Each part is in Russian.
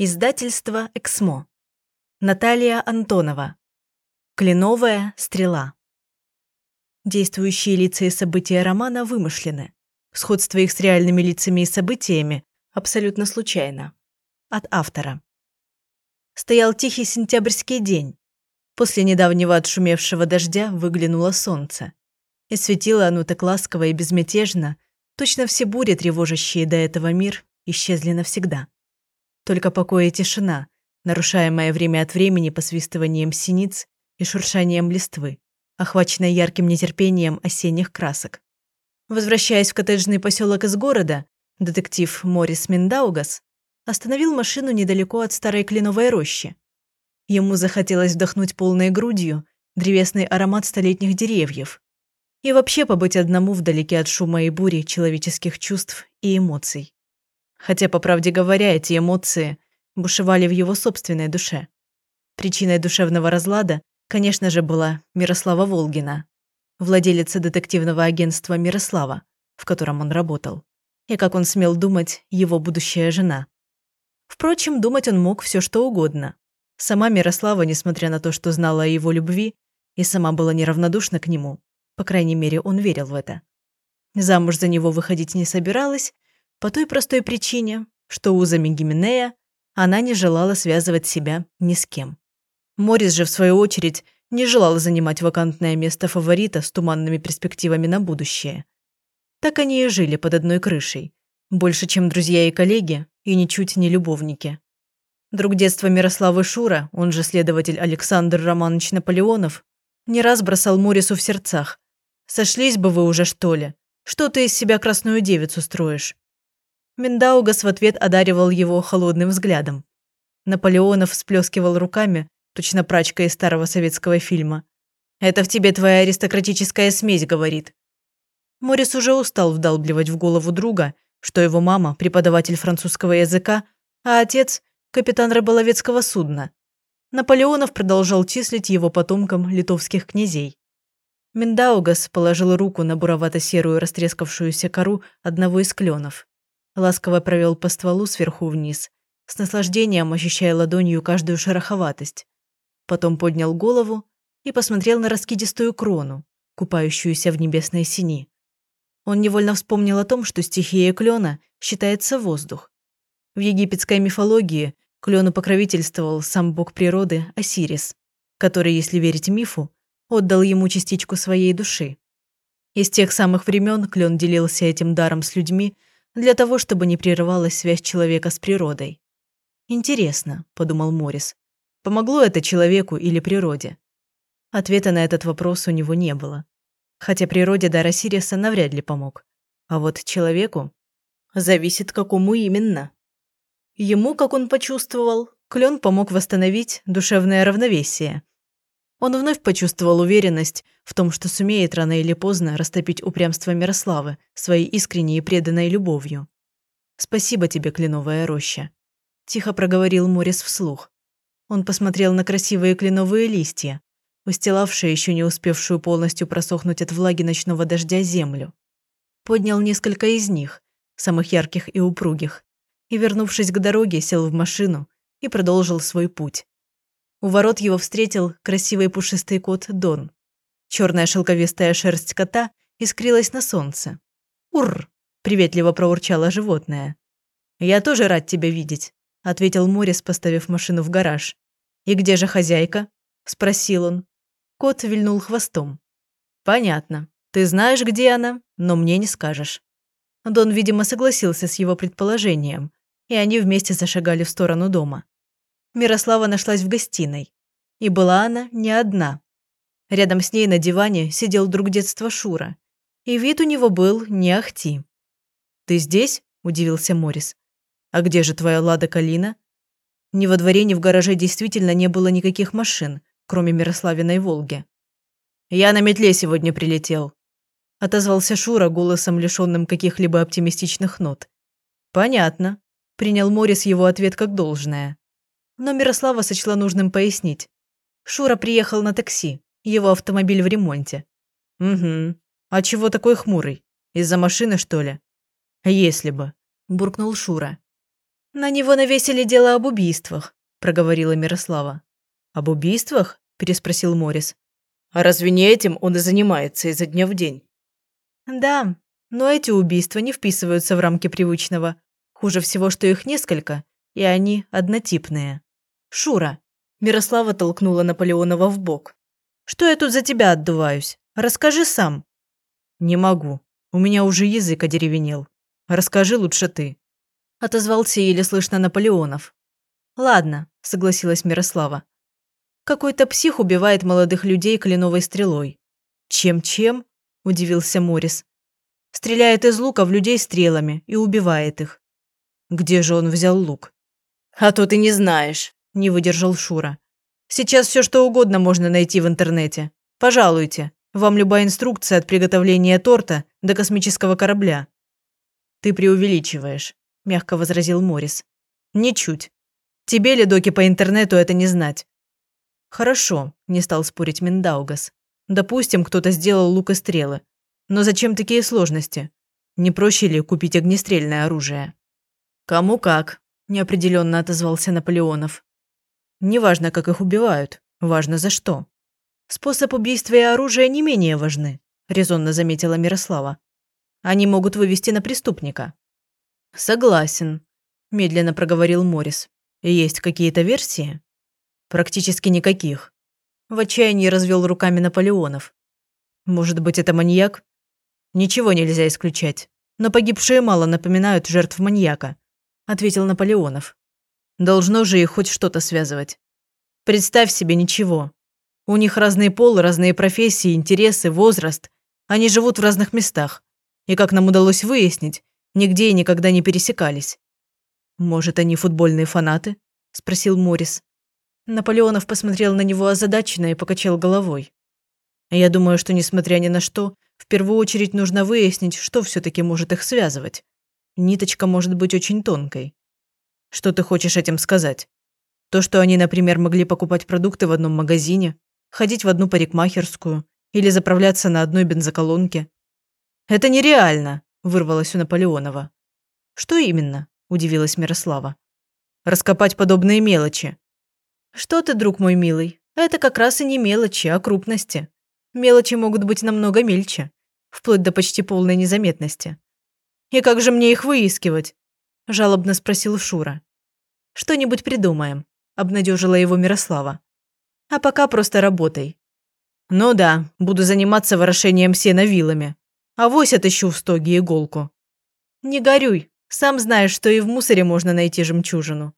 Издательство «Эксмо». Наталья Антонова. Кленовая стрела. Действующие лица и события романа вымышлены. Сходство их с реальными лицами и событиями абсолютно случайно. От автора. Стоял тихий сентябрьский день. После недавнего отшумевшего дождя выглянуло солнце. И светило оно так ласково и безмятежно, точно все бури, тревожащие до этого мир, исчезли навсегда. Только покой и тишина, нарушаемая время от времени посвистыванием синиц и шуршанием листвы, охваченной ярким нетерпением осенних красок. Возвращаясь в коттеджный поселок из города, детектив Морис Миндаугас остановил машину недалеко от старой кленовой рощи. Ему захотелось вдохнуть полной грудью древесный аромат столетних деревьев и вообще побыть одному вдалеке от шума и бури человеческих чувств и эмоций. Хотя, по правде говоря, эти эмоции бушевали в его собственной душе. Причиной душевного разлада, конечно же, была Мирослава Волгина, владелица детективного агентства Мирослава, в котором он работал, и, как он смел думать, его будущая жена. Впрочем, думать он мог все что угодно. Сама Мирослава, несмотря на то, что знала о его любви, и сама была неравнодушна к нему, по крайней мере, он верил в это. Замуж за него выходить не собиралась, по той простой причине, что узами Гименея она не желала связывать себя ни с кем. Морис же, в свою очередь, не желала занимать вакантное место фаворита с туманными перспективами на будущее. Так они и жили под одной крышей. Больше, чем друзья и коллеги, и ничуть не любовники. Друг детства Мирославы Шура, он же следователь Александр Романович Наполеонов, не раз бросал Морису в сердцах. «Сошлись бы вы уже, что ли? Что ты из себя красную девицу строишь?» Миндаугас в ответ одаривал его холодным взглядом. Наполеонов всплескивал руками, точно прачка из старого советского фильма. «Это в тебе твоя аристократическая смесь говорит». Морис уже устал вдалбливать в голову друга, что его мама – преподаватель французского языка, а отец – капитан рыболовецкого судна. Наполеонов продолжал числить его потомкам литовских князей. Миндаугас положил руку на буровато-серую растрескавшуюся кору одного из кленов. Ласково провел по стволу сверху вниз, с наслаждением ощущая ладонью каждую шероховатость. Потом поднял голову и посмотрел на раскидистую крону, купающуюся в небесной сини. Он невольно вспомнил о том, что стихия клена считается воздух. В египетской мифологии клену покровительствовал сам бог природы Осирис, который, если верить мифу, отдал ему частичку своей души. И с тех самых времен клен делился этим даром с людьми, для того, чтобы не прерывалась связь человека с природой. «Интересно», – подумал Морис, – «помогло это человеку или природе?» Ответа на этот вопрос у него не было. Хотя природе Дара Сириса навряд ли помог. А вот человеку зависит, какому именно. Ему, как он почувствовал, клен помог восстановить душевное равновесие – он вновь почувствовал уверенность в том, что сумеет рано или поздно растопить упрямство Мирославы своей искренней и преданной любовью. «Спасибо тебе, кленовая роща», – тихо проговорил Морис вслух. Он посмотрел на красивые кленовые листья, устилавшие еще не успевшую полностью просохнуть от влаги ночного дождя землю. Поднял несколько из них, самых ярких и упругих, и, вернувшись к дороге, сел в машину и продолжил свой путь. У ворот его встретил красивый пушистый кот Дон. Черная шелковистая шерсть кота искрилась на солнце. «Ур!» – приветливо проурчало животное. «Я тоже рад тебя видеть», – ответил Морис, поставив машину в гараж. «И где же хозяйка?» – спросил он. Кот вильнул хвостом. «Понятно. Ты знаешь, где она, но мне не скажешь». Дон, видимо, согласился с его предположением, и они вместе зашагали в сторону дома. Мирослава нашлась в гостиной. И была она не одна. Рядом с ней на диване сидел друг детства Шура. И вид у него был не ахти. «Ты здесь?» – удивился Морис. «А где же твоя Лада Калина?» Ни во дворе, ни в гараже действительно не было никаких машин, кроме Мирославиной «Волги». «Я на метле сегодня прилетел», – отозвался Шура голосом, лишенным каких-либо оптимистичных нот. «Понятно», – принял Морис его ответ как должное. Но Мирослава сочла нужным пояснить. Шура приехал на такси, его автомобиль в ремонте. «Угу. А чего такой хмурый? Из-за машины, что ли?» «Если бы», – буркнул Шура. На него навесили дело об убийствах, проговорила Мирослава. Об убийствах? переспросил Морис. А разве не этим он и занимается изо дня в день? Да, но эти убийства не вписываются в рамки привычного. Хуже всего, что их несколько, и они однотипные. Шура. Мирослава толкнула Наполеонова в бок. Что я тут за тебя отдуваюсь? Расскажи сам. Не могу. У меня уже язык одеревенел. Расскажи лучше ты. Отозвался еле слышно Наполеонов. Ладно, согласилась Мирослава. Какой-то псих убивает молодых людей кленовой стрелой. Чем-чем? Удивился Морис. Стреляет из лука в людей стрелами и убивает их. Где же он взял лук? А то ты не знаешь, не выдержал Шура. Сейчас все что угодно можно найти в интернете. Пожалуйте, вам любая инструкция от приготовления торта до космического корабля. Ты преувеличиваешь, мягко возразил Морис. Ничуть. Тебе ли, доки, по интернету это не знать? Хорошо, не стал спорить Миндаугас. Допустим, кто-то сделал лук и стрелы. Но зачем такие сложности? Не проще ли купить огнестрельное оружие? Кому как, неопределенно отозвался Наполеонов. Неважно, как их убивают, важно за что. Способ убийства и оружие не менее важны, резонно заметила Мирослава. Они могут вывести на преступника. Согласен, медленно проговорил Морис. Есть какие-то версии? Практически никаких. В отчаянии развел руками Наполеонов. Может быть, это маньяк? Ничего нельзя исключать. Но погибшие мало напоминают жертв маньяка, ответил Наполеонов. Должно же их хоть что-то связывать. Представь себе ничего. У них разные полы, разные профессии, интересы, возраст. Они живут в разных местах. И, как нам удалось выяснить, нигде и никогда не пересекались. «Может, они футбольные фанаты?» – спросил Морис. Наполеонов посмотрел на него озадаченно и покачал головой. «Я думаю, что, несмотря ни на что, в первую очередь нужно выяснить, что все-таки может их связывать. Ниточка может быть очень тонкой. Что ты хочешь этим сказать? То, что они, например, могли покупать продукты в одном магазине, ходить в одну парикмахерскую или заправляться на одной бензоколонке. «Это нереально», – вырвалось у Наполеонова. «Что именно?» – удивилась Мирослава. «Раскопать подобные мелочи. Что ты, друг мой милый, это как раз и не мелочи, а крупности. Мелочи могут быть намного мельче, вплоть до почти полной незаметности. И как же мне их выискивать? Жалобно спросил Шура. Что-нибудь придумаем, обнадежила его Мирослава. А пока просто работай. Ну да, буду заниматься ворошением сена вилами. А вось отыщу в стоге иголку. Не горюй, сам знаешь, что и в мусоре можно найти жемчужину.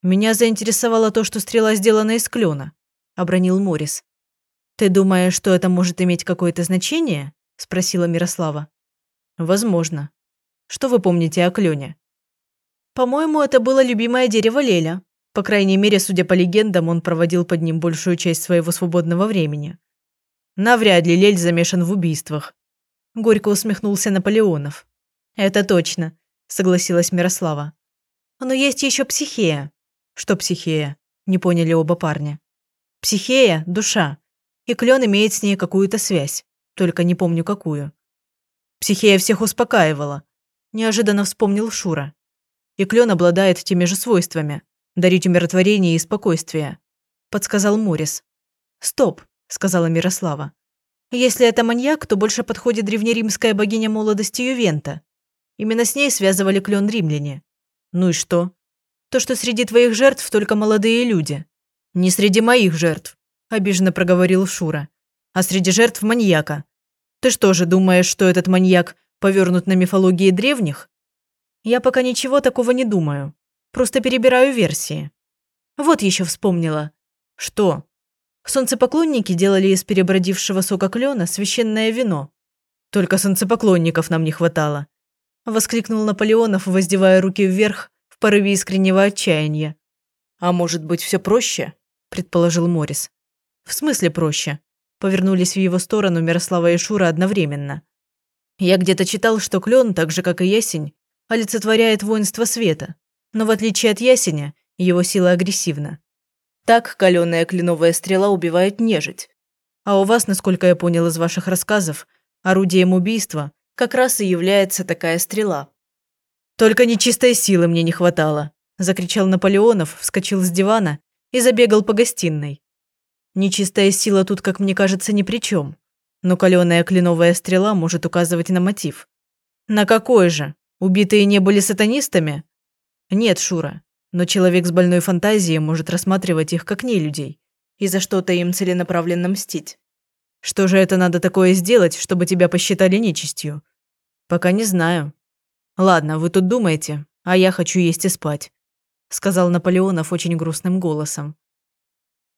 «Меня заинтересовало то, что стрела сделана из клена», – обронил Морис. «Ты думаешь, что это может иметь какое-то значение?» – спросила Мирослава. «Возможно. Что вы помните о клене?» «По-моему, это было любимое дерево Леля. По крайней мере, судя по легендам, он проводил под ним большую часть своего свободного времени. Навряд ли Лель замешан в убийствах». Горько усмехнулся Наполеонов. «Это точно», – согласилась Мирослава. «Но есть еще психея. Что психея? Не поняли оба парня. Психея – душа. И клен имеет с ней какую-то связь. Только не помню какую. Психея всех успокаивала. Неожиданно вспомнил Шура. И клен обладает теми же свойствами – дарить умиротворение и спокойствие. Подсказал Морис. «Стоп», – сказала Мирослава. «Если это маньяк, то больше подходит древнеримская богиня молодости Ювента. Именно с ней связывали клен римляне. Ну и что? То, что среди твоих жертв только молодые люди. Не среди моих жертв, обиженно проговорил Шура. А среди жертв маньяка. Ты что же думаешь, что этот маньяк повернут на мифологии древних? Я пока ничего такого не думаю. Просто перебираю версии. Вот еще вспомнила. Что? Солнцепоклонники делали из перебродившего сока клена священное вино. Только солнцепоклонников нам не хватало. Воскликнул Наполеонов, воздевая руки вверх порыве искреннего отчаяния. «А может быть, все проще?» – предположил Морис. «В смысле проще?» – повернулись в его сторону Мирослава и Шура одновременно. «Я где-то читал, что клен, так же, как и ясень, олицетворяет воинство света, но в отличие от ясеня, его сила агрессивна. Так каленая кленовая стрела убивает нежить. А у вас, насколько я понял из ваших рассказов, орудием убийства как раз и является такая стрела. Только нечистой силы мне не хватало. Закричал Наполеонов, вскочил с дивана и забегал по гостиной. Нечистая сила тут, как мне кажется, ни при чем. Но каленая кленовая стрела может указывать на мотив. На какой же? Убитые не были сатанистами? Нет, Шура. Но человек с больной фантазией может рассматривать их как нелюдей и за что-то им целенаправленно мстить. Что же это надо такое сделать, чтобы тебя посчитали нечистью? Пока не знаю. Ладно, вы тут думаете, а я хочу есть и спать, сказал Наполеонов очень грустным голосом.